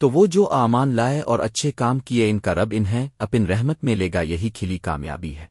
تو وہ جو آمان لائے اور اچھے کام کیے ان کا رب انہیں اپن رحمت میں لے گا، یہی کھلی کامیابی ہے۔